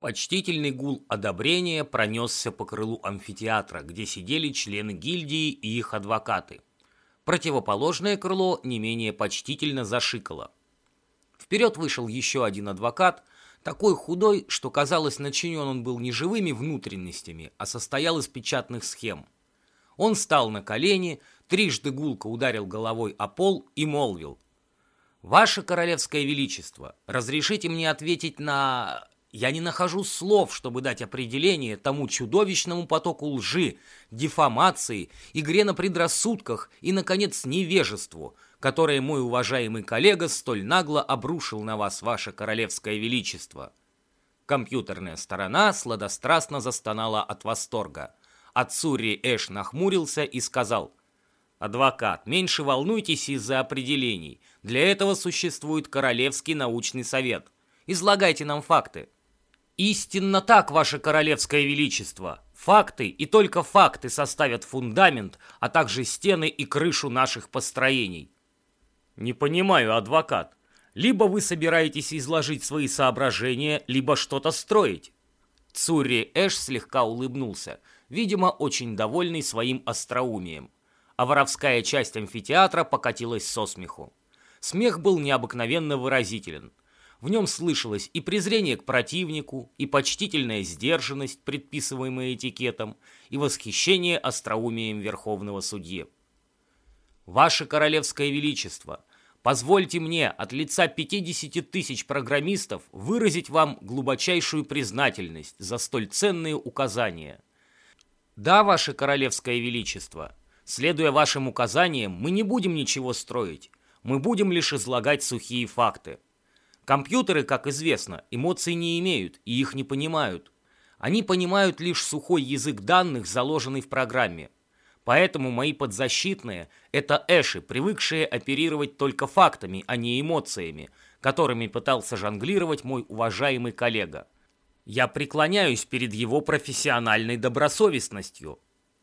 Почтительный гул одобрения пронесся по крылу амфитеатра, где сидели члены гильдии и их адвокаты. Противоположное крыло не менее почтительно зашикало. Вперед вышел еще один адвокат, такой худой, что, казалось, начинен он был не живыми внутренностями, а состоял из печатных схем. Он встал на колени, трижды гулко ударил головой о пол и молвил. «Ваше Королевское Величество, разрешите мне ответить на...» Я не нахожу слов, чтобы дать определение тому чудовищному потоку лжи, дефамации, игре на предрассудках и, наконец, невежеству, которое мой уважаемый коллега столь нагло обрушил на вас, ваше королевское величество. Компьютерная сторона сладострастно застонала от восторга. Ацури Эш нахмурился и сказал, «Адвокат, меньше волнуйтесь из-за определений. Для этого существует Королевский научный совет. Излагайте нам факты». «Истинно так, ваше королевское величество. Факты и только факты составят фундамент, а также стены и крышу наших построений». «Не понимаю, адвокат. Либо вы собираетесь изложить свои соображения, либо что-то строить». Цурри Эш слегка улыбнулся, видимо, очень довольный своим остроумием. А воровская часть амфитеатра покатилась со смеху. Смех был необыкновенно выразителен – в нем слышалось и презрение к противнику, и почтительная сдержанность, предписываемая этикетом, и восхищение остроумием Верховного Судьи. «Ваше Королевское Величество, позвольте мне от лица 50 тысяч программистов выразить вам глубочайшую признательность за столь ценные указания. Да, Ваше Королевское Величество, следуя вашим указаниям, мы не будем ничего строить, мы будем лишь излагать сухие факты». Компьютеры, как известно, эмоций не имеют и их не понимают. Они понимают лишь сухой язык данных, заложенный в программе. Поэтому мои подзащитные – это эши, привыкшие оперировать только фактами, а не эмоциями, которыми пытался жонглировать мой уважаемый коллега. Я преклоняюсь перед его профессиональной добросовестностью.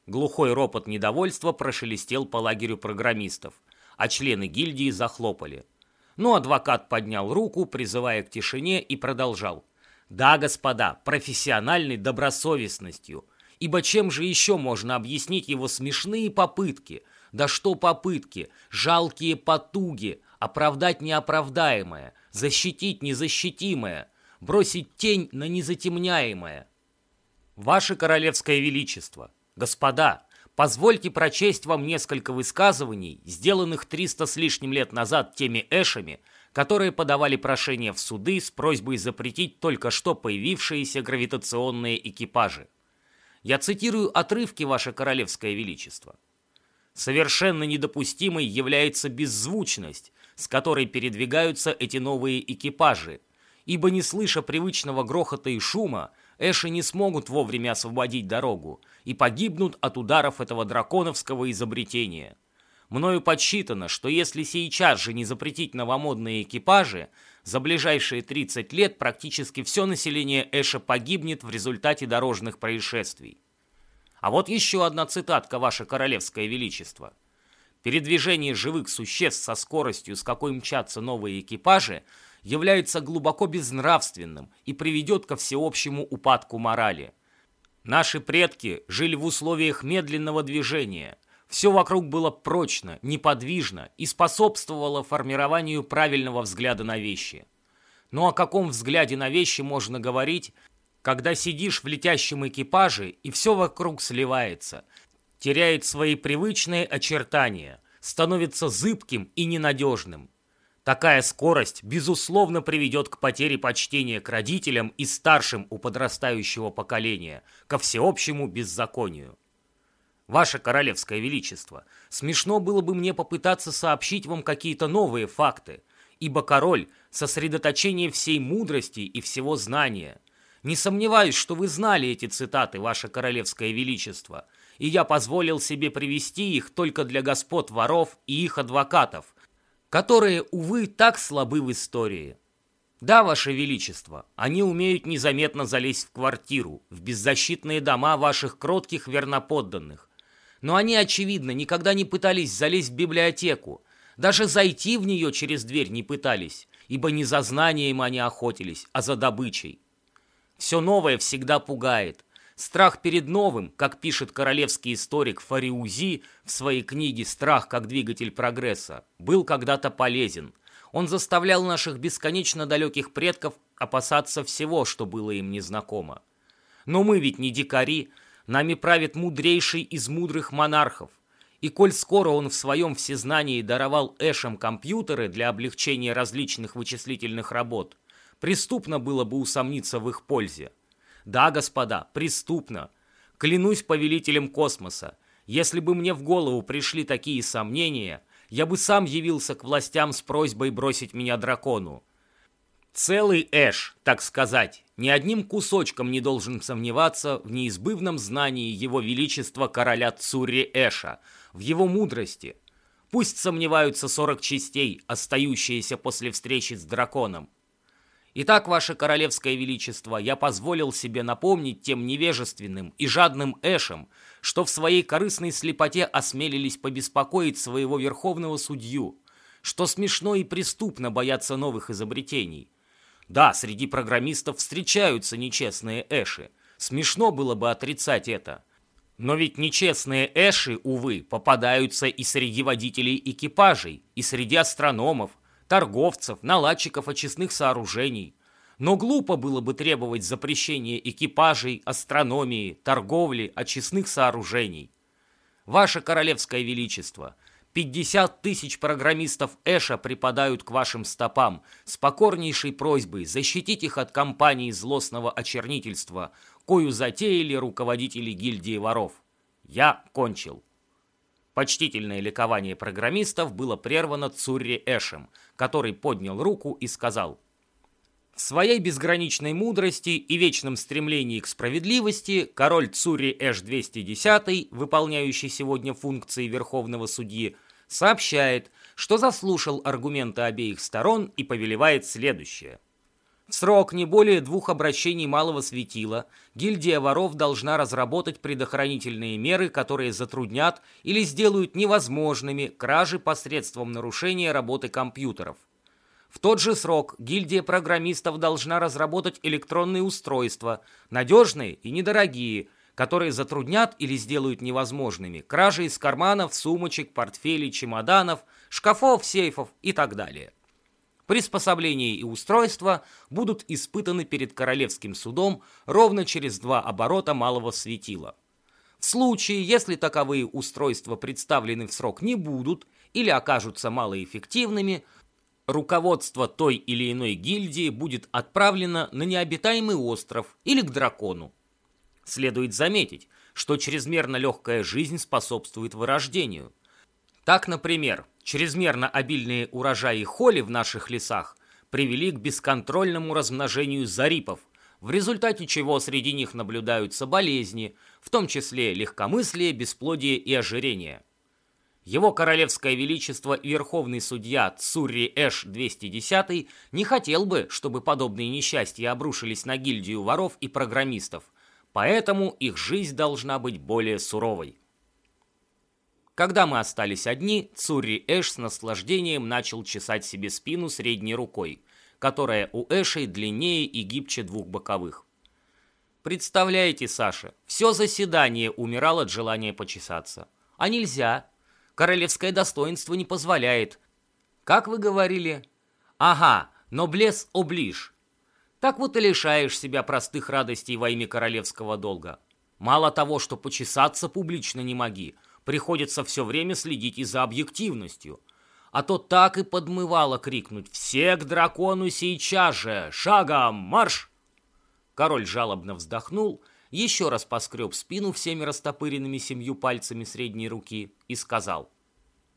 Глухой ропот недовольства прошелестел по лагерю программистов, а члены гильдии захлопали. Но адвокат поднял руку, призывая к тишине, и продолжал. «Да, господа, профессиональной добросовестностью. Ибо чем же еще можно объяснить его смешные попытки? Да что попытки? Жалкие потуги, оправдать неоправдаемое, защитить незащитимое, бросить тень на незатемняемое. Ваше Королевское Величество, господа, Позвольте прочесть вам несколько высказываний, сделанных 300 с лишним лет назад теми эшами, которые подавали прошение в суды с просьбой запретить только что появившиеся гравитационные экипажи. Я цитирую отрывки, Ваше Королевское Величество. Совершенно недопустимой является беззвучность, с которой передвигаются эти новые экипажи, ибо не слыша привычного грохота и шума, Эши не смогут вовремя освободить дорогу и погибнут от ударов этого драконовского изобретения. Мною подсчитано, что если сейчас же не запретить новомодные экипажи, за ближайшие 30 лет практически все население Эша погибнет в результате дорожных происшествий. А вот еще одна цитатка, Ваше Королевское Величество. Передвижение живых существ со скоростью, с какой мчатся новые экипажи, является глубоко безнравственным и приведет ко всеобщему упадку морали. Наши предки жили в условиях медленного движения. Все вокруг было прочно, неподвижно и способствовало формированию правильного взгляда на вещи. Но о каком взгляде на вещи можно говорить, когда сидишь в летящем экипаже и все вокруг сливается, теряет свои привычные очертания, становится зыбким и ненадежным, Такая скорость, безусловно, приведет к потере почтения к родителям и старшим у подрастающего поколения, ко всеобщему беззаконию. Ваше Королевское Величество, смешно было бы мне попытаться сообщить вам какие-то новые факты, ибо король – сосредоточение всей мудрости и всего знания. Не сомневаюсь, что вы знали эти цитаты, Ваше Королевское Величество, и я позволил себе привести их только для господ воров и их адвокатов, которые, увы, так слабы в истории. Да, Ваше Величество, они умеют незаметно залезть в квартиру, в беззащитные дома ваших кротких верноподданных. Но они, очевидно, никогда не пытались залезть в библиотеку, даже зайти в нее через дверь не пытались, ибо не за знанием они охотились, а за добычей. Все новое всегда пугает. Страх перед новым, как пишет королевский историк Фариузи в своей книге «Страх как двигатель прогресса», был когда-то полезен. Он заставлял наших бесконечно далеких предков опасаться всего, что было им незнакомо. Но мы ведь не дикари, нами правит мудрейший из мудрых монархов. И коль скоро он в своем всезнании даровал Эшам компьютеры для облегчения различных вычислительных работ, преступно было бы усомниться в их пользе. Да, господа, преступно. Клянусь повелителем космоса, если бы мне в голову пришли такие сомнения, я бы сам явился к властям с просьбой бросить меня дракону. Целый Эш, так сказать, ни одним кусочком не должен сомневаться в неизбывном знании его величества короля Цури Эша, в его мудрости. Пусть сомневаются сорок частей, остающиеся после встречи с драконом. Итак, ваше королевское величество, я позволил себе напомнить тем невежественным и жадным эшам, что в своей корыстной слепоте осмелились побеспокоить своего верховного судью, что смешно и преступно бояться новых изобретений. Да, среди программистов встречаются нечестные эши. Смешно было бы отрицать это. Но ведь нечестные эши, увы, попадаются и среди водителей экипажей, и среди астрономов, торговцев, наладчиков очистных сооружений. Но глупо было бы требовать запрещения экипажей, астрономии, торговли, очистных сооружений. Ваше Королевское Величество, 50 тысяч программистов Эша припадают к вашим стопам с покорнейшей просьбой защитить их от кампании злостного очернительства, кою затеяли руководители гильдии воров. Я кончил. Почтительное ликование программистов было прервано Цурри Эшем, который поднял руку и сказал «В своей безграничной мудрости и вечном стремлении к справедливости король Цурри Эш-210, выполняющий сегодня функции Верховного Судьи, сообщает, что заслушал аргументы обеих сторон и повелевает следующее. Срок не более двух обращений малого светила гильдия воров должна разработать предохранительные меры, которые затруднят или сделают невозможными кражи посредством нарушения работы компьютеров. В тот же срок гильдия программистов должна разработать электронные устройства, надежные и недорогие, которые затруднят или сделают невозможными кражи из карманов, сумочек, портфелей, чемоданов, шкафов, сейфов и так далее. Приспособления и устройства будут испытаны перед Королевским судом ровно через два оборота малого светила. В случае, если таковые устройства представлены в срок не будут или окажутся малоэффективными, руководство той или иной гильдии будет отправлено на необитаемый остров или к дракону. Следует заметить, что чрезмерно легкая жизнь способствует вырождению. Так, например, Чрезмерно обильные урожаи холи в наших лесах привели к бесконтрольному размножению зарипов, в результате чего среди них наблюдаются болезни, в том числе легкомыслие, бесплодие и ожирение. Его королевское величество и верховный судья Цурри Эш-210 не хотел бы, чтобы подобные несчастья обрушились на гильдию воров и программистов, поэтому их жизнь должна быть более суровой. Когда мы остались одни, Цурри Эш с наслаждением начал чесать себе спину средней рукой, которая у Эшей длиннее и гибче двух боковых. Представляете, Саша, все заседание умирало от желания почесаться. А нельзя. Королевское достоинство не позволяет. Как вы говорили? Ага, но блес оближ. Так вот и лишаешь себя простых радостей во имя королевского долга. Мало того, что почесаться публично не моги, приходится все время следить и за объективностью. А то так и подмывало крикнуть «Все к дракону сейчас же! Шагом! Марш!» Король жалобно вздохнул, еще раз поскреб спину всеми растопыренными семью пальцами средней руки и сказал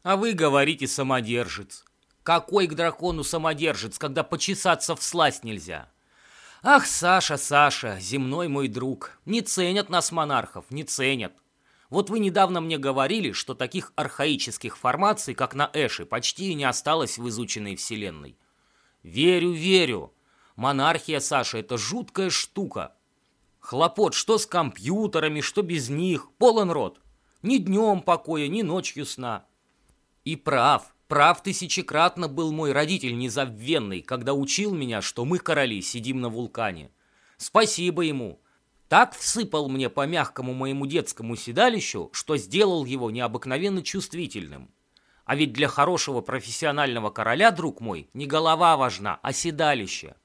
«А вы говорите самодержец. Какой к дракону самодержец, когда почесаться в сласть нельзя?» «Ах, Саша, Саша, земной мой друг, не ценят нас монархов, не ценят. Вот вы недавно мне говорили, что таких архаических формаций, как на Эше, почти не осталось в изученной вселенной. Верю, верю. Монархия, Саша, это жуткая штука. Хлопот что с компьютерами, что без них, полон рот. Ни днем покоя, ни ночью сна. И прав, прав тысячекратно был мой родитель незабвенный, когда учил меня, что мы, короли, сидим на вулкане. Спасибо ему. Так всыпал мне по мягкому моему детскому седалищу, что сделал его необыкновенно чувствительным. А ведь для хорошего профессионального короля, друг мой, не голова важна, а седалище.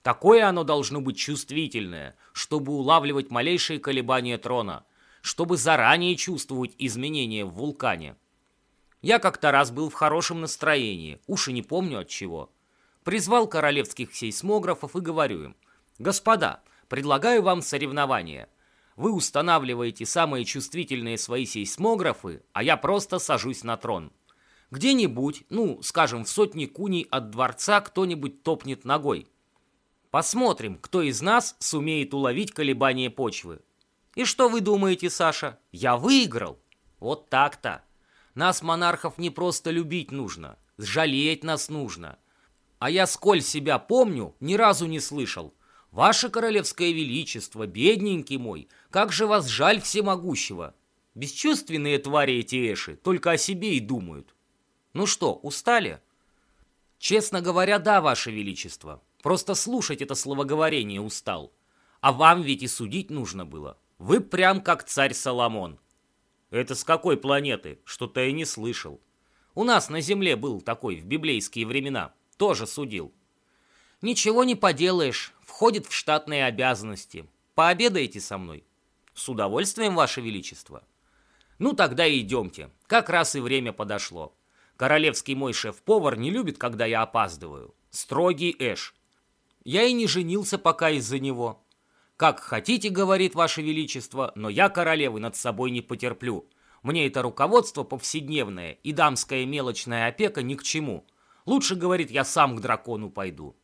Такое оно должно быть чувствительное, чтобы улавливать малейшие колебания трона, чтобы заранее чувствовать изменения в вулкане. Я как-то раз был в хорошем настроении, уж и не помню от чего. Призвал королевских сейсмографов и говорю им, «Господа, предлагаю вам соревнование. Вы устанавливаете самые чувствительные свои сейсмографы, а я просто сажусь на трон. Где-нибудь, ну, скажем, в сотне куней от дворца кто-нибудь топнет ногой. Посмотрим, кто из нас сумеет уловить колебания почвы. И что вы думаете, Саша? Я выиграл. Вот так-то. Нас, монархов, не просто любить нужно, жалеть нас нужно. А я, сколь себя помню, ни разу не слышал. Ваше королевское величество, бедненький мой, как же вас жаль всемогущего. Бесчувственные твари эти эши, только о себе и думают. Ну что, устали? Честно говоря, да, ваше величество. Просто слушать это словоговорение устал. А вам ведь и судить нужно было. Вы прям как царь Соломон. Это с какой планеты? Что-то я не слышал. У нас на Земле был такой в библейские времена. Тоже судил. Ничего не поделаешь. Входит в штатные обязанности. Пообедаете со мной? С удовольствием, Ваше Величество. Ну тогда идемте. Как раз и время подошло. Королевский мой шеф-повар не любит, когда я опаздываю. Строгий Эш. Я и не женился пока из-за него. «Как хотите, — говорит Ваше Величество, — но я королевы над собой не потерплю. Мне это руководство повседневное и дамская мелочная опека ни к чему. Лучше, — говорит, — я сам к дракону пойду».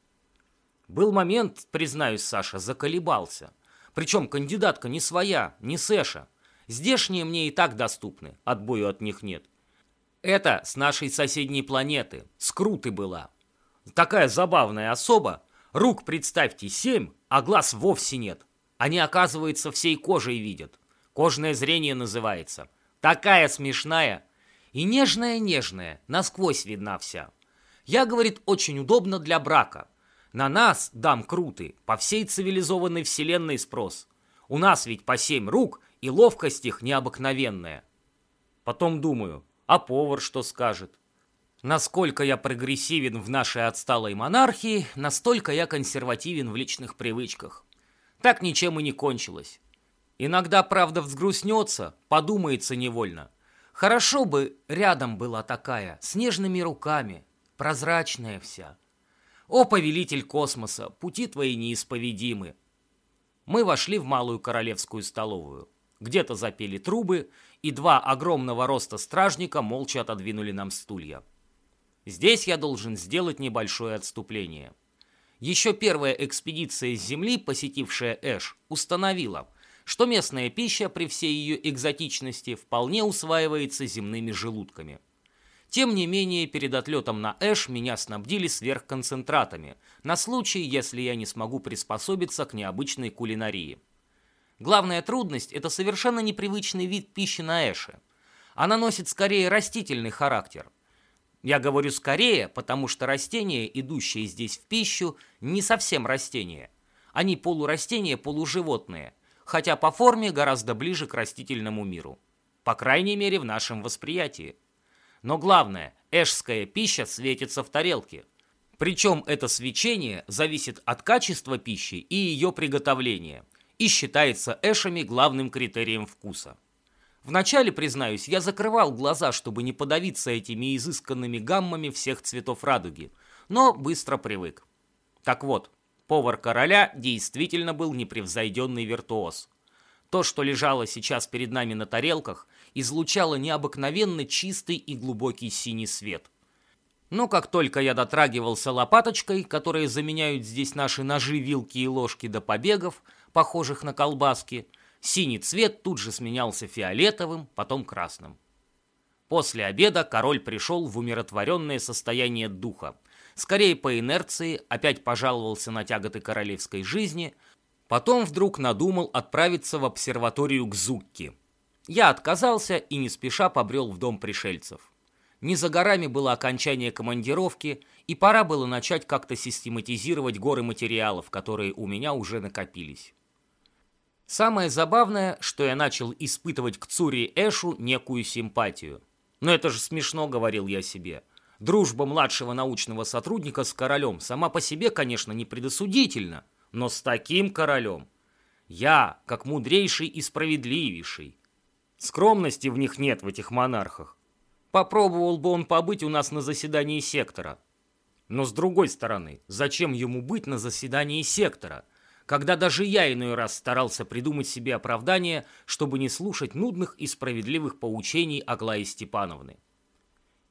Был момент, признаюсь, Саша, заколебался. Причем кандидатка не своя, не Сэша. Здешние мне и так доступны, отбою от них нет. Это с нашей соседней планеты, с Круты была. Такая забавная особа, рук, представьте, семь, а глаз вовсе нет. Они, оказывается, всей кожей видят. Кожное зрение называется. Такая смешная. И нежная-нежная, насквозь видна вся. Я, говорит, очень удобно для брака. На нас, дам круты, по всей цивилизованной вселенной спрос. У нас ведь по семь рук, и ловкость их необыкновенная. Потом думаю, а повар что скажет? Насколько я прогрессивен в нашей отсталой монархии, настолько я консервативен в личных привычках. Так ничем и не кончилось. Иногда, правда, взгрустнется, подумается невольно. Хорошо бы рядом была такая, с нежными руками, прозрачная вся. О, повелитель космоса, пути твои неисповедимы. Мы вошли в малую королевскую столовую. Где-то запели трубы, и два огромного роста стражника молча отодвинули нам стулья. Здесь я должен сделать небольшое отступление. Еще первая экспедиция с Земли, посетившая Эш, установила, что местная пища при всей ее экзотичности вполне усваивается земными желудками. Тем не менее, перед отлетом на Эш меня снабдили сверхконцентратами, на случай, если я не смогу приспособиться к необычной кулинарии. Главная трудность – это совершенно непривычный вид пищи на Эше. Она носит скорее растительный характер – я говорю скорее, потому что растения, идущие здесь в пищу, не совсем растения. Они полурастения, полуживотные, хотя по форме гораздо ближе к растительному миру. По крайней мере, в нашем восприятии. Но главное, эшская пища светится в тарелке. Причем это свечение зависит от качества пищи и ее приготовления и считается эшами главным критерием вкуса. Вначале, признаюсь, я закрывал глаза, чтобы не подавиться этими изысканными гаммами всех цветов радуги, но быстро привык. Так вот, повар короля действительно был непревзойденный виртуоз. То, что лежало сейчас перед нами на тарелках, излучало необыкновенно чистый и глубокий синий свет. Но как только я дотрагивался лопаточкой, которые заменяют здесь наши ножи, вилки и ложки до побегов, похожих на колбаски, Синий цвет тут же сменялся фиолетовым, потом красным. После обеда король пришел в умиротворенное состояние духа. Скорее по инерции, опять пожаловался на тяготы королевской жизни, потом вдруг надумал отправиться в обсерваторию к Зукки. Я отказался и не спеша побрел в дом пришельцев. Не за горами было окончание командировки, и пора было начать как-то систематизировать горы материалов, которые у меня уже накопились. Самое забавное, что я начал испытывать к Цури Эшу некую симпатию. Но это же смешно, говорил я себе. Дружба младшего научного сотрудника с королем сама по себе, конечно, не предосудительна, но с таким королем я, как мудрейший и справедливейший. Скромности в них нет, в этих монархах. Попробовал бы он побыть у нас на заседании сектора. Но с другой стороны, зачем ему быть на заседании сектора, когда даже я иной раз старался придумать себе оправдание, чтобы не слушать нудных и справедливых поучений Аглаи Степановны.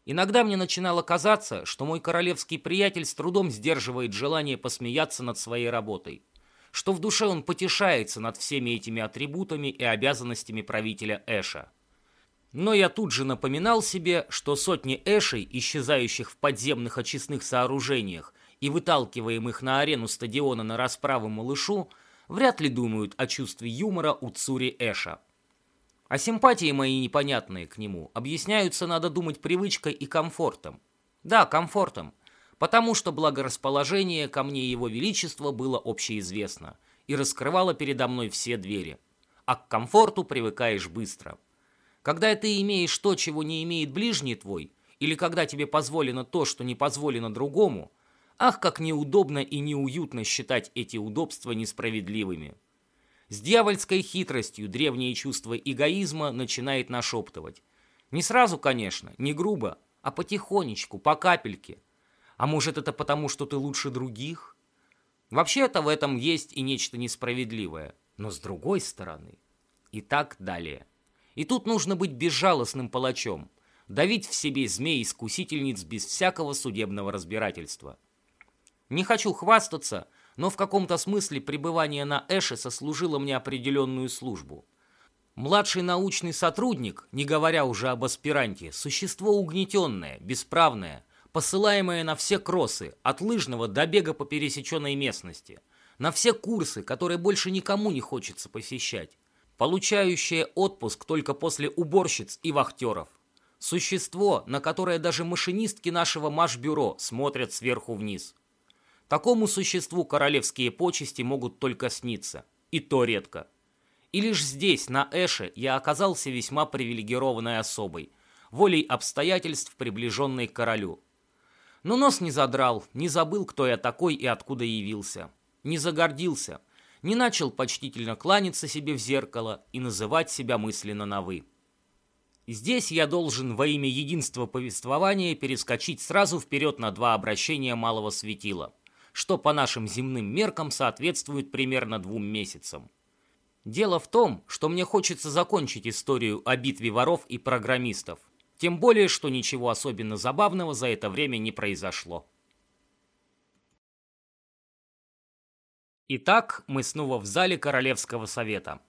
Иногда мне начинало казаться, что мой королевский приятель с трудом сдерживает желание посмеяться над своей работой, что в душе он потешается над всеми этими атрибутами и обязанностями правителя Эша. Но я тут же напоминал себе, что сотни эшей, исчезающих в подземных очистных сооружениях и выталкиваемых на арену стадиона на расправу малышу, вряд ли думают о чувстве юмора у Цури Эша. А симпатии мои непонятные к нему объясняются, надо думать, привычкой и комфортом. Да, комфортом, потому что благорасположение ко мне его величества было общеизвестно и раскрывало передо мной все двери. А к комфорту привыкаешь быстро – когда ты имеешь то, чего не имеет ближний твой, или когда тебе позволено то, что не позволено другому, ах, как неудобно и неуютно считать эти удобства несправедливыми. С дьявольской хитростью древнее чувство эгоизма начинает нашептывать. Не сразу, конечно, не грубо, а потихонечку, по капельке. А может это потому, что ты лучше других? Вообще-то в этом есть и нечто несправедливое. Но с другой стороны. И так далее. И тут нужно быть безжалостным палачом, давить в себе змей-искусительниц без всякого судебного разбирательства. Не хочу хвастаться, но в каком-то смысле пребывание на Эше сослужило мне определенную службу. Младший научный сотрудник, не говоря уже об аспиранте, существо угнетенное, бесправное, посылаемое на все кроссы, от лыжного до бега по пересеченной местности, на все курсы, которые больше никому не хочется посещать, получающее отпуск только после уборщиц и вахтеров. Существо, на которое даже машинистки нашего машбюро смотрят сверху вниз. Такому существу королевские почести могут только сниться. И то редко. И лишь здесь, на Эше, я оказался весьма привилегированной особой, волей обстоятельств, приближенной к королю. Но нос не задрал, не забыл, кто я такой и откуда явился. Не загордился – не начал почтительно кланяться себе в зеркало и называть себя мысленно на «вы». Здесь я должен во имя единства повествования перескочить сразу вперед на два обращения малого светила, что по нашим земным меркам соответствует примерно двум месяцам. Дело в том, что мне хочется закончить историю о битве воров и программистов, тем более, что ничего особенно забавного за это время не произошло. Итак, мы снова в зале Королевского совета.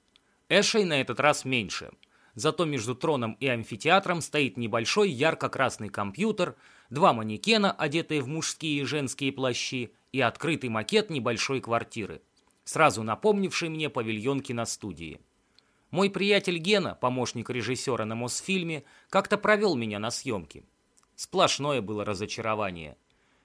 Эшей на этот раз меньше. Зато между троном и амфитеатром стоит небольшой ярко-красный компьютер, два манекена, одетые в мужские и женские плащи, и открытый макет небольшой квартиры, сразу напомнивший мне павильон киностудии. Мой приятель Гена, помощник режиссера на Мосфильме, как-то провел меня на съемки. Сплошное было разочарование.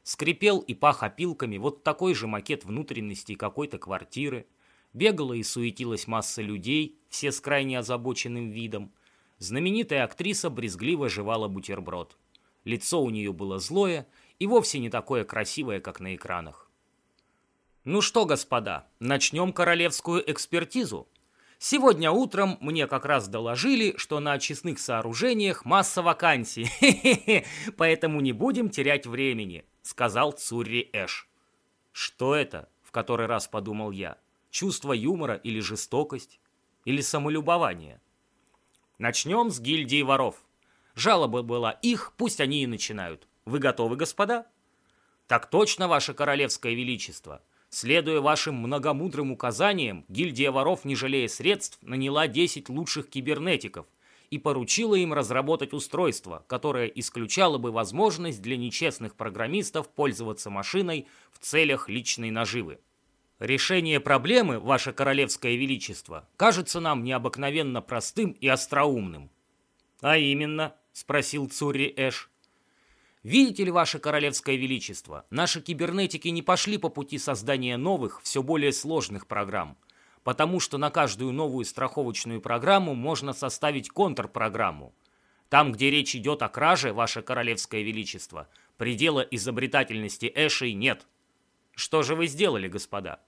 Скрипел и пах опилками вот такой же макет внутренности какой-то квартиры. Бегала и суетилась масса людей, все с крайне озабоченным видом. Знаменитая актриса брезгливо жевала бутерброд. Лицо у нее было злое и вовсе не такое красивое, как на экранах. «Ну что, господа, начнем королевскую экспертизу», Сегодня утром мне как раз доложили, что на очистных сооружениях масса вакансий, поэтому не будем терять времени сказал Цурри Эш. Что это? В который раз подумал я. Чувство юмора или жестокость? Или самолюбование? Начнем с гильдии воров. Жалоба была их, пусть они и начинают. Вы готовы, господа? Так точно, ваше королевское величество. Следуя вашим многомудрым указаниям, гильдия воров, не жалея средств, наняла 10 лучших кибернетиков, и поручила им разработать устройство, которое исключало бы возможность для нечестных программистов пользоваться машиной в целях личной наживы. Решение проблемы, Ваше Королевское Величество, кажется нам необыкновенно простым и остроумным. «А именно?» – спросил Цурри Эш. Видите ли, Ваше Королевское Величество, наши кибернетики не пошли по пути создания новых, все более сложных программ, потому что на каждую новую страховочную программу можно составить контрпрограмму. Там, где речь идет о краже, Ваше Королевское Величество, предела изобретательности Эшей нет. Что же вы сделали, господа?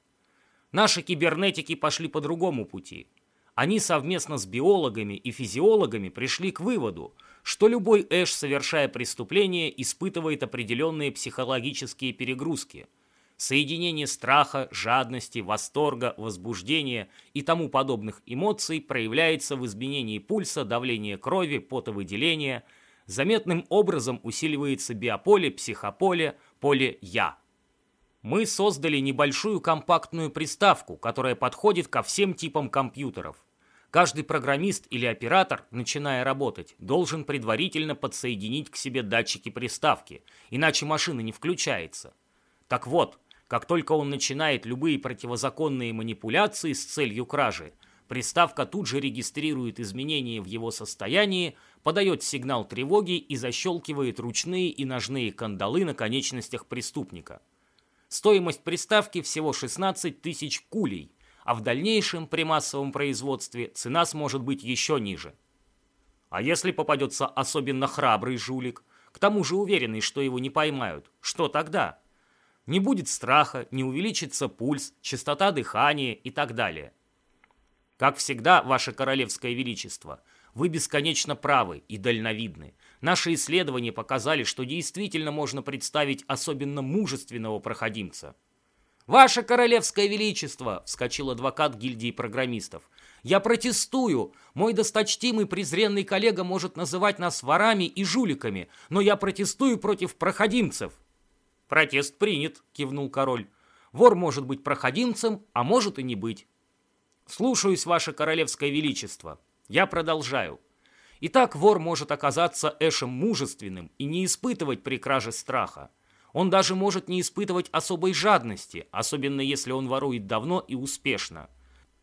Наши кибернетики пошли по другому пути. Они совместно с биологами и физиологами пришли к выводу – что любой Эш, совершая преступление, испытывает определенные психологические перегрузки. Соединение страха, жадности, восторга, возбуждения и тому подобных эмоций проявляется в изменении пульса, давления крови, потовыделения. Заметным образом усиливается биополе, психополе, поле «я». Мы создали небольшую компактную приставку, которая подходит ко всем типам компьютеров. Каждый программист или оператор, начиная работать, должен предварительно подсоединить к себе датчики приставки, иначе машина не включается. Так вот, как только он начинает любые противозаконные манипуляции с целью кражи, приставка тут же регистрирует изменения в его состоянии, подает сигнал тревоги и защелкивает ручные и ножные кандалы на конечностях преступника. Стоимость приставки всего 16 тысяч кулей – а в дальнейшем при массовом производстве цена сможет быть еще ниже. А если попадется особенно храбрый жулик, к тому же уверенный, что его не поймают, что тогда? Не будет страха, не увеличится пульс, частота дыхания и так далее. Как всегда, Ваше Королевское Величество, вы бесконечно правы и дальновидны. Наши исследования показали, что действительно можно представить особенно мужественного проходимца – «Ваше Королевское Величество!» — вскочил адвокат гильдии программистов. «Я протестую! Мой досточтимый презренный коллега может называть нас ворами и жуликами, но я протестую против проходимцев!» «Протест принят!» — кивнул король. «Вор может быть проходимцем, а может и не быть». «Слушаюсь, Ваше Королевское Величество. Я продолжаю. Итак, вор может оказаться Эшем мужественным и не испытывать при краже страха. Он даже может не испытывать особой жадности, особенно если он ворует давно и успешно.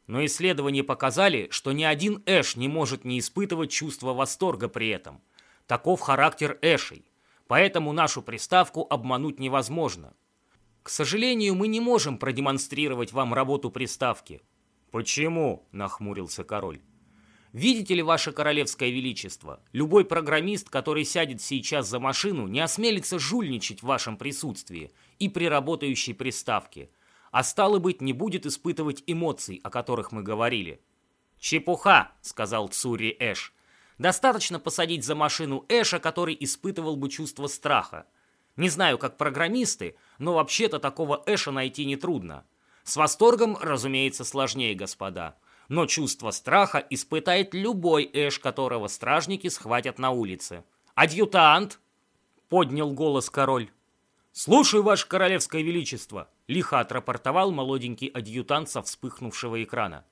Но исследования показали, что ни один Эш не может не испытывать чувство восторга при этом. Таков характер Эшей. Поэтому нашу приставку обмануть невозможно. К сожалению, мы не можем продемонстрировать вам работу приставки. «Почему?» – нахмурился король. Видите ли, ваше королевское величество, любой программист, который сядет сейчас за машину, не осмелится жульничать в вашем присутствии и при работающей приставке, а стало быть, не будет испытывать эмоций, о которых мы говорили. «Чепуха», — сказал Цури Эш. «Достаточно посадить за машину Эша, который испытывал бы чувство страха. Не знаю, как программисты, но вообще-то такого Эша найти нетрудно. С восторгом, разумеется, сложнее, господа но чувство страха испытает любой Эш, которого стражники схватят на улице. «Адъютант!» — поднял голос король. «Слушаю, ваше королевское величество!» — лихо отрапортовал молоденький адъютант со вспыхнувшего экрана.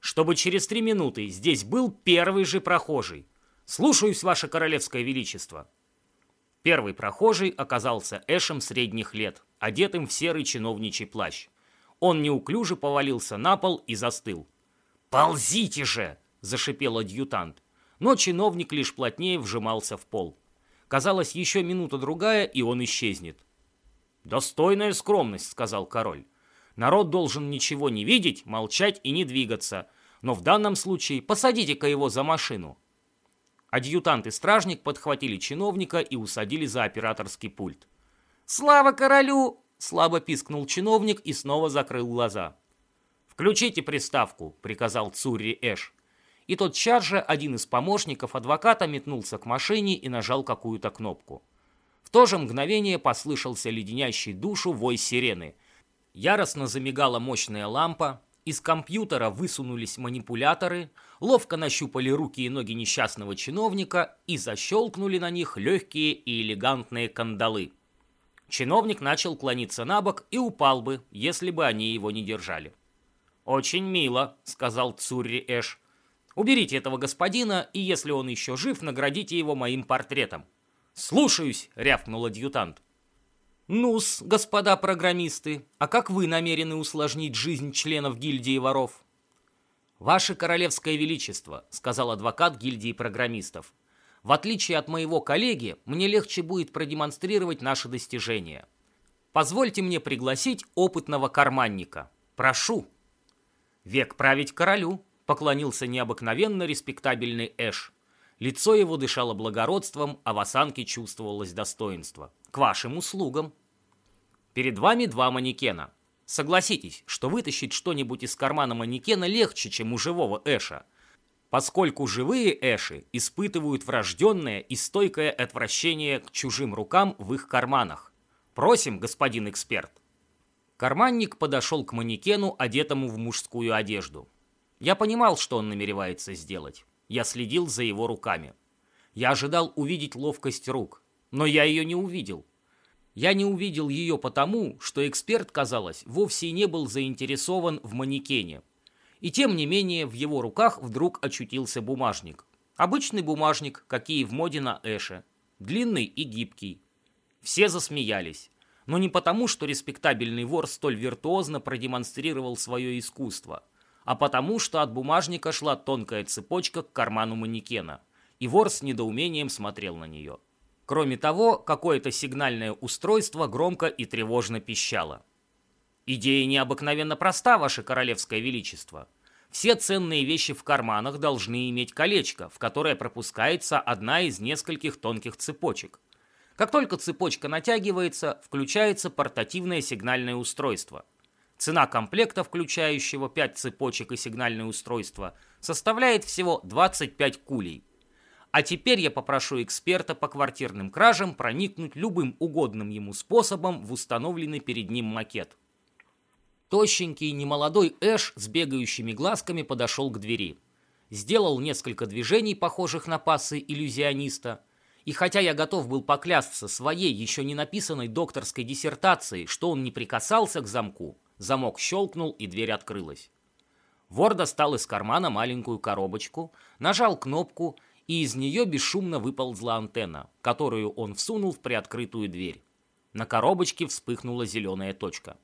«Чтобы через три минуты здесь был первый же прохожий. Слушаюсь, ваше королевское величество!» Первый прохожий оказался Эшем средних лет, одетым в серый чиновничий плащ. Он неуклюже повалился на пол и застыл. «Ползите же!» – зашипел адъютант. Но чиновник лишь плотнее вжимался в пол. Казалось, еще минута-другая, и он исчезнет. «Достойная скромность», — сказал король. «Народ должен ничего не видеть, молчать и не двигаться. Но в данном случае посадите-ка его за машину». Адъютант и стражник подхватили чиновника и усадили за операторский пульт. «Слава королю!» — слабо пискнул чиновник и снова закрыл глаза. «Включите приставку», — приказал Цурри Эш. И тотчас же один из помощников адвоката метнулся к машине и нажал какую-то кнопку. В то же мгновение послышался леденящий душу вой сирены. Яростно замигала мощная лампа, из компьютера высунулись манипуляторы, ловко нащупали руки и ноги несчастного чиновника и защелкнули на них легкие и элегантные кандалы. Чиновник начал клониться на бок и упал бы, если бы они его не держали. «Очень мило», — сказал Цурри Эш. «Уберите этого господина, и если он еще жив, наградите его моим портретом». «Слушаюсь», — рявкнул адъютант. «Ну-с, господа программисты, а как вы намерены усложнить жизнь членов гильдии воров?» «Ваше королевское величество», — сказал адвокат гильдии программистов. В отличие от моего коллеги, мне легче будет продемонстрировать наши достижения. Позвольте мне пригласить опытного карманника. Прошу. Век править королю, поклонился необыкновенно респектабельный Эш. Лицо его дышало благородством, а в осанке чувствовалось достоинство. К вашим услугам. Перед вами два манекена. Согласитесь, что вытащить что-нибудь из кармана манекена легче, чем у живого Эша, поскольку живые Эши испытывают врожденное и стойкое отвращение к чужим рукам в их карманах. Просим, господин эксперт. Карманник подошел к манекену, одетому в мужскую одежду. Я понимал, что он намеревается сделать. Я следил за его руками. Я ожидал увидеть ловкость рук, но я ее не увидел. Я не увидел ее потому, что эксперт, казалось, вовсе не был заинтересован в манекене. И тем не менее в его руках вдруг очутился бумажник. Обычный бумажник, какие в моде на Эше. Длинный и гибкий. Все засмеялись. Но не потому, что респектабельный вор столь виртуозно продемонстрировал свое искусство, а потому, что от бумажника шла тонкая цепочка к карману манекена, и вор с недоумением смотрел на нее. Кроме того, какое-то сигнальное устройство громко и тревожно пищало. Идея необыкновенно проста, ваше королевское величество. Все ценные вещи в карманах должны иметь колечко, в которое пропускается одна из нескольких тонких цепочек. Как только цепочка натягивается, включается портативное сигнальное устройство. Цена комплекта, включающего 5 цепочек и сигнальное устройство, составляет всего 25 кулей – а теперь я попрошу эксперта по квартирным кражам проникнуть любым угодным ему способом в установленный перед ним макет. Тощенький, немолодой Эш с бегающими глазками подошел к двери. Сделал несколько движений, похожих на пассы иллюзиониста. И хотя я готов был поклясться своей еще не написанной докторской диссертацией, что он не прикасался к замку, замок щелкнул и дверь открылась. Вор достал из кармана маленькую коробочку, нажал кнопку и из нее бесшумно выползла антенна, которую он всунул в приоткрытую дверь. На коробочке вспыхнула зеленая точка.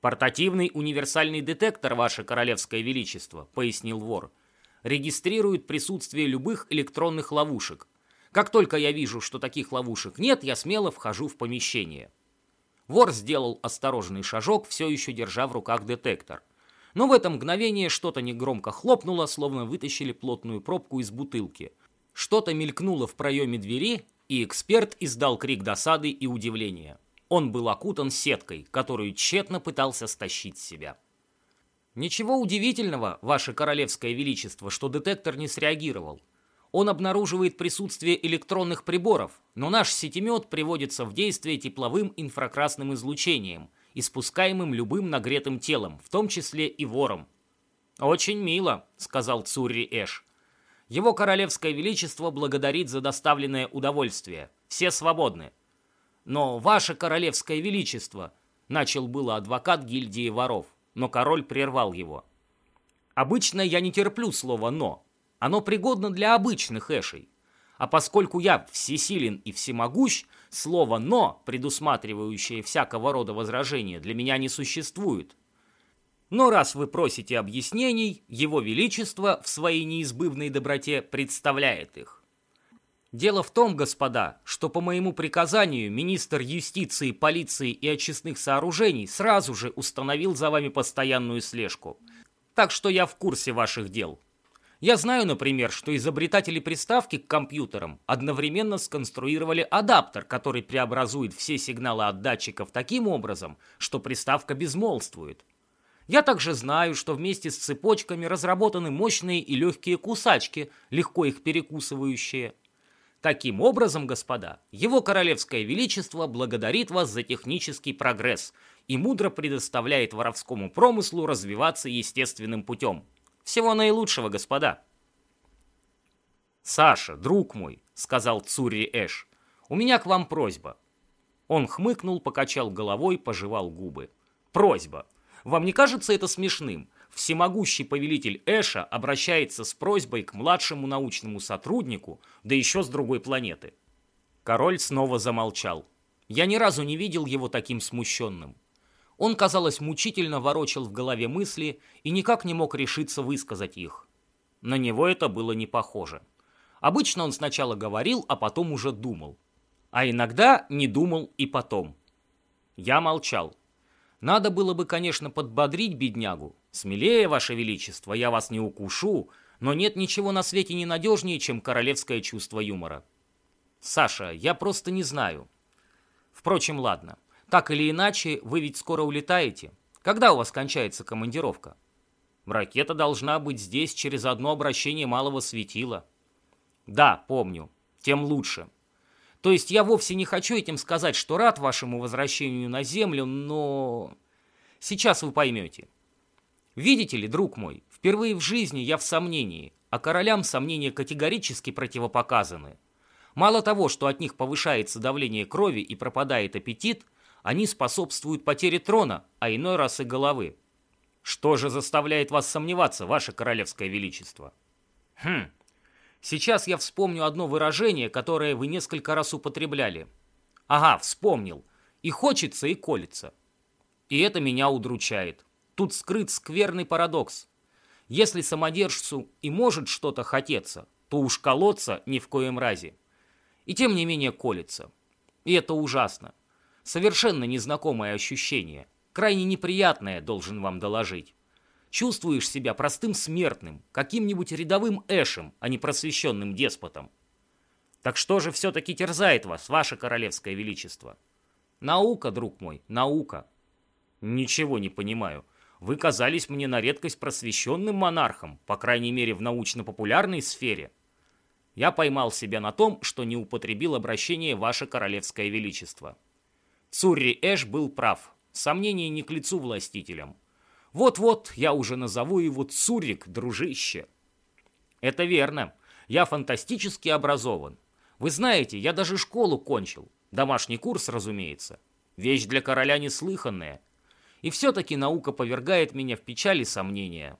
«Портативный универсальный детектор, Ваше Королевское Величество», — пояснил вор, «регистрирует присутствие любых электронных ловушек. Как только я вижу, что таких ловушек нет, я смело вхожу в помещение». Вор сделал осторожный шажок, все еще держа в руках детектор — но в это мгновение что-то негромко хлопнуло, словно вытащили плотную пробку из бутылки. Что-то мелькнуло в проеме двери, и эксперт издал крик досады и удивления. Он был окутан сеткой, которую тщетно пытался стащить с себя. «Ничего удивительного, Ваше Королевское Величество, что детектор не среагировал. Он обнаруживает присутствие электронных приборов, но наш сетемет приводится в действие тепловым инфракрасным излучением – испускаемым любым нагретым телом, в том числе и вором. «Очень мило», — сказал Цурри Эш. «Его королевское величество благодарит за доставленное удовольствие. Все свободны». «Но ваше королевское величество», — начал было адвокат гильдии воров, но король прервал его. «Обычно я не терплю слово «но». Оно пригодно для обычных эшей. А поскольку я всесилен и всемогущ, слово «но», предусматривающее всякого рода возражения, для меня не существует. Но раз вы просите объяснений, Его Величество в своей неизбывной доброте представляет их. Дело в том, господа, что по моему приказанию министр юстиции, полиции и очистных сооружений сразу же установил за вами постоянную слежку. Так что я в курсе ваших дел. Я знаю, например, что изобретатели приставки к компьютерам одновременно сконструировали адаптер, который преобразует все сигналы от датчиков таким образом, что приставка безмолвствует. Я также знаю, что вместе с цепочками разработаны мощные и легкие кусачки, легко их перекусывающие. Таким образом, господа, его королевское величество благодарит вас за технический прогресс и мудро предоставляет воровскому промыслу развиваться естественным путем. Всего наилучшего, господа. «Саша, друг мой», — сказал Цури Эш, — «у меня к вам просьба». Он хмыкнул, покачал головой, пожевал губы. «Просьба. Вам не кажется это смешным? Всемогущий повелитель Эша обращается с просьбой к младшему научному сотруднику, да еще с другой планеты». Король снова замолчал. Я ни разу не видел его таким смущенным. Он, казалось, мучительно ворочал в голове мысли и никак не мог решиться высказать их. На него это было не похоже. Обычно он сначала говорил, а потом уже думал. А иногда не думал и потом. Я молчал. Надо было бы, конечно, подбодрить беднягу. Смелее, Ваше Величество, я вас не укушу, но нет ничего на свете ненадежнее, чем королевское чувство юмора. Саша, я просто не знаю. Впрочем, ладно. Так или иначе, вы ведь скоро улетаете. Когда у вас кончается командировка? Ракета должна быть здесь через одно обращение малого светила. Да, помню. Тем лучше. То есть я вовсе не хочу этим сказать, что рад вашему возвращению на Землю, но... Сейчас вы поймете. Видите ли, друг мой, впервые в жизни я в сомнении, а королям сомнения категорически противопоказаны. Мало того, что от них повышается давление крови и пропадает аппетит, они способствуют потере трона, а иной раз и головы. Что же заставляет вас сомневаться, ваше королевское величество? Хм, Сейчас я вспомню одно выражение, которое вы несколько раз употребляли. Ага, вспомнил. И хочется, и колется. И это меня удручает. Тут скрыт скверный парадокс. Если самодержцу и может что-то хотеться, то уж колоться ни в коем разе. И тем не менее колется. И это ужасно. Совершенно незнакомое ощущение. Крайне неприятное, должен вам доложить чувствуешь себя простым смертным, каким-нибудь рядовым эшем, а не просвещенным деспотом. Так что же все-таки терзает вас, ваше королевское величество? Наука, друг мой, наука. Ничего не понимаю. Вы казались мне на редкость просвещенным монархом, по крайней мере в научно-популярной сфере. Я поймал себя на том, что не употребил обращение «Ваше Королевское Величество». Цурри Эш был прав. Сомнения не к лицу властителям. Вот-вот я уже назову его Цурик, дружище. Это верно. Я фантастически образован. Вы знаете, я даже школу кончил. Домашний курс, разумеется. Вещь для короля неслыханная. И все-таки наука повергает меня в печали сомнения.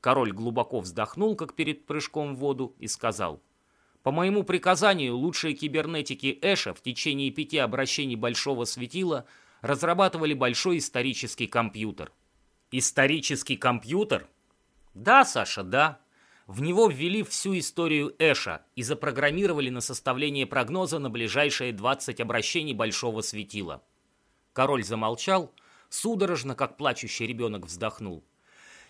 Король глубоко вздохнул, как перед прыжком в воду, и сказал, «По моему приказанию, лучшие кибернетики Эша в течение пяти обращений Большого Светила разрабатывали большой исторический компьютер. Исторический компьютер? Да, Саша, да. В него ввели всю историю Эша и запрограммировали на составление прогноза на ближайшие 20 обращений Большого Светила. Король замолчал, судорожно, как плачущий ребенок, вздохнул.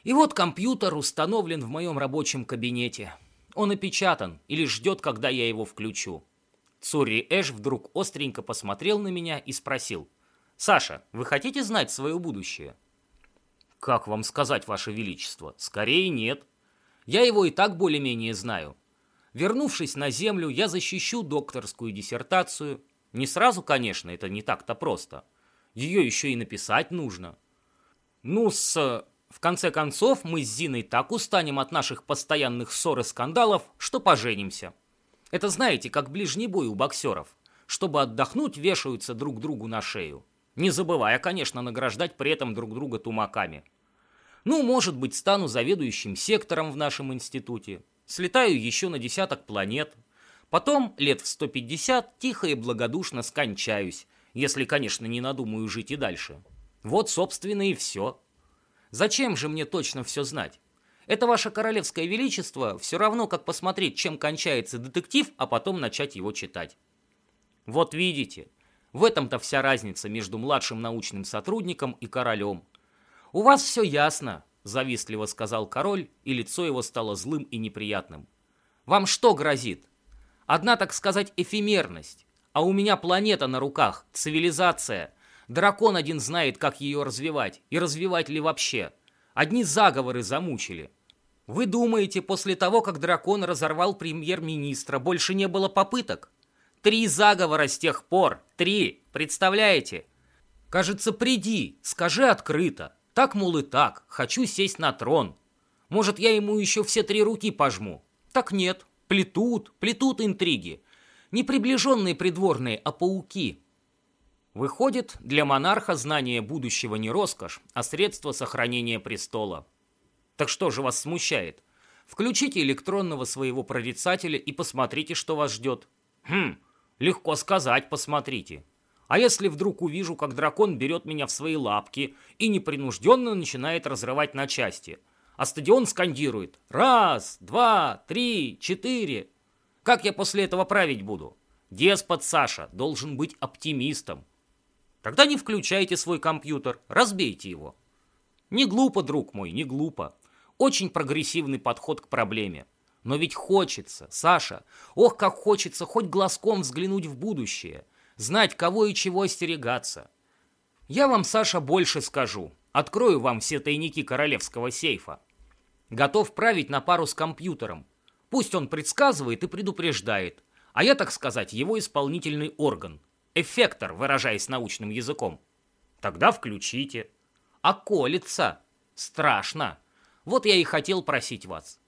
И вот компьютер установлен в моем рабочем кабинете. Он опечатан или ждет, когда я его включу. Цурри Эш вдруг остренько посмотрел на меня и спросил. «Саша, вы хотите знать свое будущее?» «Как вам сказать, Ваше Величество? Скорее нет. Я его и так более-менее знаю. Вернувшись на Землю, я защищу докторскую диссертацию. Не сразу, конечно, это не так-то просто. Ее еще и написать нужно. Ну, с... В конце концов, мы с Зиной так устанем от наших постоянных ссор и скандалов, что поженимся. Это знаете, как ближний бой у боксеров. Чтобы отдохнуть, вешаются друг другу на шею не забывая, конечно, награждать при этом друг друга тумаками. Ну, может быть, стану заведующим сектором в нашем институте, слетаю еще на десяток планет, потом лет в 150 тихо и благодушно скончаюсь, если, конечно, не надумаю жить и дальше. Вот, собственно, и все. Зачем же мне точно все знать? Это ваше королевское величество все равно, как посмотреть, чем кончается детектив, а потом начать его читать. Вот видите, в этом-то вся разница между младшим научным сотрудником и королем. «У вас все ясно», – завистливо сказал король, и лицо его стало злым и неприятным. «Вам что грозит? Одна, так сказать, эфемерность. А у меня планета на руках, цивилизация. Дракон один знает, как ее развивать, и развивать ли вообще. Одни заговоры замучили. Вы думаете, после того, как дракон разорвал премьер-министра, больше не было попыток? Три заговора с тех пор. Три. Представляете? Кажется, приди, скажи открыто. Так, мол, и так. Хочу сесть на трон. Может, я ему еще все три руки пожму? Так нет. Плетут, плетут интриги. Не приближенные придворные, а пауки. Выходит, для монарха знание будущего не роскошь, а средство сохранения престола. Так что же вас смущает? Включите электронного своего прорицателя и посмотрите, что вас ждет. Хм, Легко сказать, посмотрите. А если вдруг увижу, как дракон берет меня в свои лапки и непринужденно начинает разрывать на части, а стадион скандирует «Раз, два, три, четыре». Как я после этого править буду? Деспот Саша должен быть оптимистом. Тогда не включайте свой компьютер, разбейте его. Не глупо, друг мой, не глупо. Очень прогрессивный подход к проблеме. Но ведь хочется, Саша, ох, как хочется хоть глазком взглянуть в будущее, знать, кого и чего остерегаться. Я вам, Саша, больше скажу. Открою вам все тайники королевского сейфа. Готов править на пару с компьютером. Пусть он предсказывает и предупреждает, а я, так сказать, его исполнительный орган. Эффектор, выражаясь научным языком. Тогда включите. А колется. Страшно. Вот я и хотел просить вас.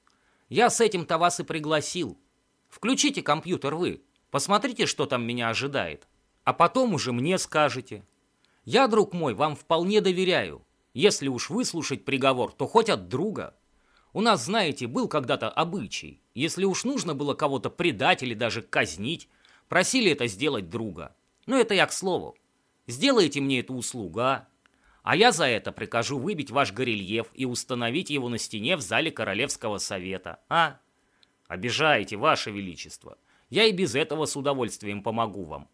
Я с этим-то вас и пригласил. Включите компьютер вы. Посмотрите, что там меня ожидает. А потом уже мне скажете. Я, друг мой, вам вполне доверяю. Если уж выслушать приговор, то хоть от друга. У нас, знаете, был когда-то обычай. Если уж нужно было кого-то предать или даже казнить, просили это сделать друга. Но это я к слову. Сделайте мне эту услугу, а? А я за это прикажу выбить ваш горельеф и установить его на стене в зале Королевского совета, а? Обижаете, ваше величество. Я и без этого с удовольствием помогу вам.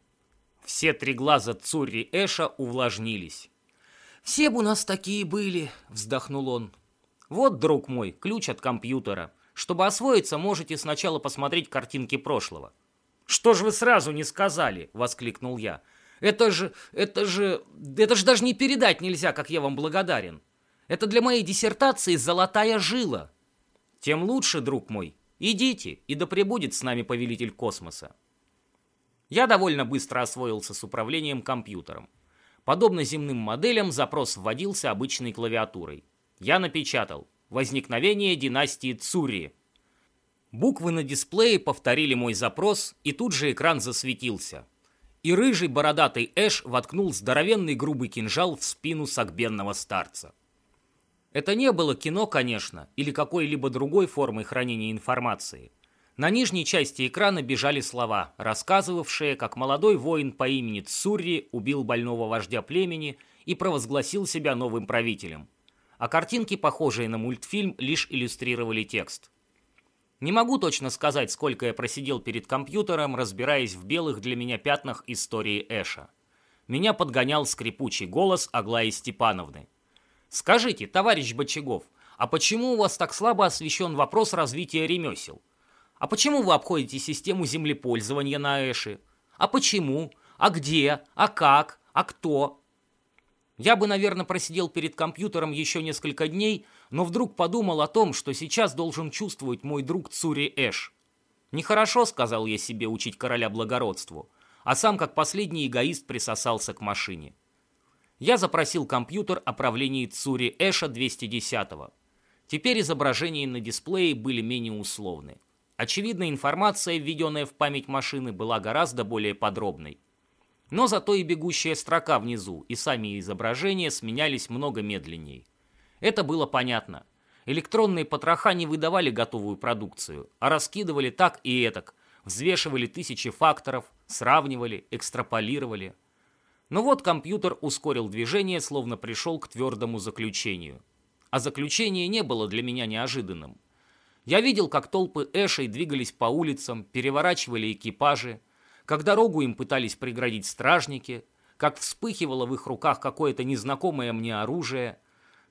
Все три глаза Цурри Эша увлажнились. «Все бы у нас такие были», — вздохнул он. «Вот, друг мой, ключ от компьютера. Чтобы освоиться, можете сначала посмотреть картинки прошлого». «Что же вы сразу не сказали?» — воскликнул я. «Это же... это же... это же даже не передать нельзя, как я вам благодарен. Это для моей диссертации золотая жила». «Тем лучше, друг мой. Идите, и да пребудет с нами повелитель космоса». Я довольно быстро освоился с управлением компьютером. Подобно земным моделям, запрос вводился обычной клавиатурой. Я напечатал «Возникновение династии Цури». Буквы на дисплее повторили мой запрос, и тут же экран засветился. И рыжий бородатый Эш воткнул здоровенный грубый кинжал в спину сагбенного старца. Это не было кино, конечно, или какой-либо другой формой хранения информации. На нижней части экрана бежали слова, рассказывавшие, как молодой воин по имени Цурри убил больного вождя племени и провозгласил себя новым правителем. А картинки, похожие на мультфильм, лишь иллюстрировали текст. Не могу точно сказать, сколько я просидел перед компьютером, разбираясь в белых для меня пятнах истории Эша. Меня подгонял скрипучий голос Аглаи Степановны. «Скажите, товарищ Бочагов, а почему у вас так слабо освещен вопрос развития ремесел? А почему вы обходите систему землепользования на Эше? А почему? А где? А как? А кто? Я бы, наверное, просидел перед компьютером еще несколько дней, но вдруг подумал о том, что сейчас должен чувствовать мой друг Цури Эш. Нехорошо, сказал я себе, учить короля благородству, а сам как последний эгоист присосался к машине. Я запросил компьютер о правлении Цури Эша 210-го. Теперь изображения на дисплее были менее условны. Очевидно, информация, введенная в память машины, была гораздо более подробной. Но зато и бегущая строка внизу, и сами изображения сменялись много медленнее. Это было понятно. Электронные потроха не выдавали готовую продукцию, а раскидывали так и этак, взвешивали тысячи факторов, сравнивали, экстраполировали. Но вот компьютер ускорил движение, словно пришел к твердому заключению. А заключение не было для меня неожиданным. Я видел, как толпы эшей двигались по улицам, переворачивали экипажи, как дорогу им пытались преградить стражники, как вспыхивало в их руках какое-то незнакомое мне оружие,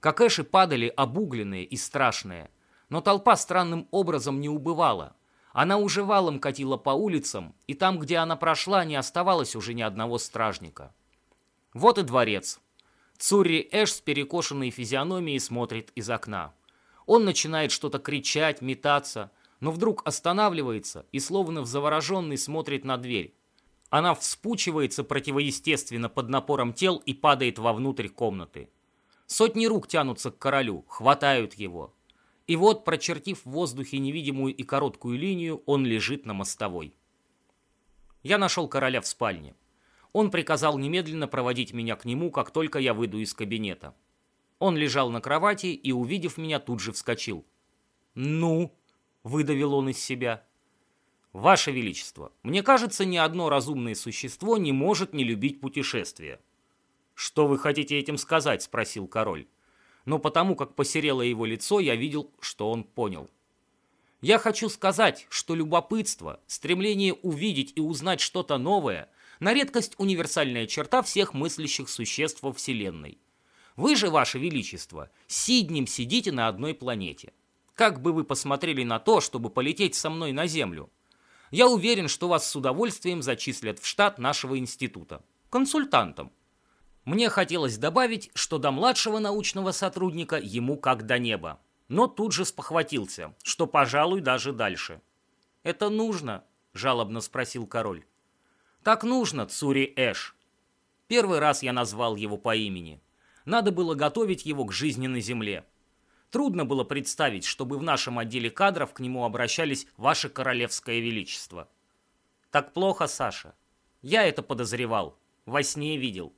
как эши падали обугленные и страшные. Но толпа странным образом не убывала. Она уже валом катила по улицам, и там, где она прошла, не оставалось уже ни одного стражника. Вот и дворец. Цурри Эш с перекошенной физиономией смотрит из окна. Он начинает что-то кричать, метаться, но вдруг останавливается и словно в завороженный смотрит на дверь. Она вспучивается противоестественно под напором тел и падает вовнутрь комнаты. Сотни рук тянутся к королю, хватают его. И вот, прочертив в воздухе невидимую и короткую линию, он лежит на мостовой. Я нашел короля в спальне. Он приказал немедленно проводить меня к нему, как только я выйду из кабинета. Он лежал на кровати и, увидев меня, тут же вскочил. «Ну?» — выдавил он из себя. «Ваше Величество, мне кажется, ни одно разумное существо не может не любить путешествия». «Что вы хотите этим сказать?» — спросил король. Но потому как посерело его лицо, я видел, что он понял. Я хочу сказать, что любопытство, стремление увидеть и узнать что-то новое – на редкость универсальная черта всех мыслящих существ во Вселенной. Вы же, Ваше Величество, сиднем сидите на одной планете. Как бы вы посмотрели на то, чтобы полететь со мной на Землю? Я уверен, что вас с удовольствием зачислят в штат нашего института. Консультантом. Мне хотелось добавить, что до младшего научного сотрудника ему как до неба. Но тут же спохватился, что, пожалуй, даже дальше. «Это нужно?» – жалобно спросил король. «Так нужно, Цури Эш». Первый раз я назвал его по имени. Надо было готовить его к жизни на земле. Трудно было представить, чтобы в нашем отделе кадров к нему обращались «Ваше Королевское Величество». Так плохо, Саша. Я это подозревал. Во сне видел.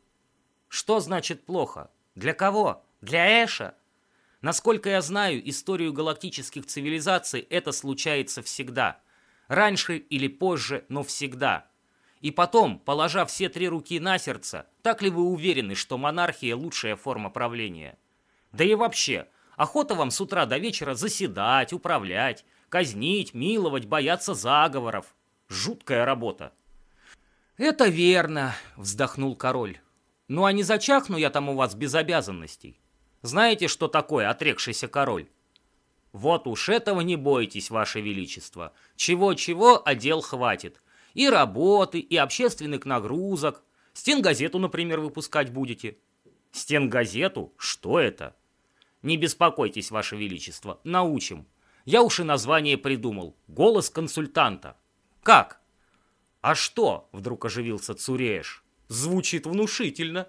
Что значит плохо? Для кого? Для Эша? Насколько я знаю историю галактических цивилизаций, это случается всегда. Раньше или позже, но всегда. И потом, положа все три руки на сердце, так ли вы уверены, что монархия лучшая форма правления? Да и вообще, охота вам с утра до вечера заседать, управлять, казнить, миловать, бояться заговоров. Жуткая работа. «Это верно», — вздохнул король. «Ну а не зачахну я там у вас без обязанностей. Знаете, что такое отрекшийся король?» «Вот уж этого не бойтесь, ваше величество. Чего-чего, а дел хватит. И работы, и общественных нагрузок. Стенгазету, например, выпускать будете». «Стенгазету? Что это?» «Не беспокойтесь, ваше величество, научим. Я уж и название придумал. Голос консультанта». «Как?» «А что?» — вдруг оживился Цурееш. «Звучит внушительно».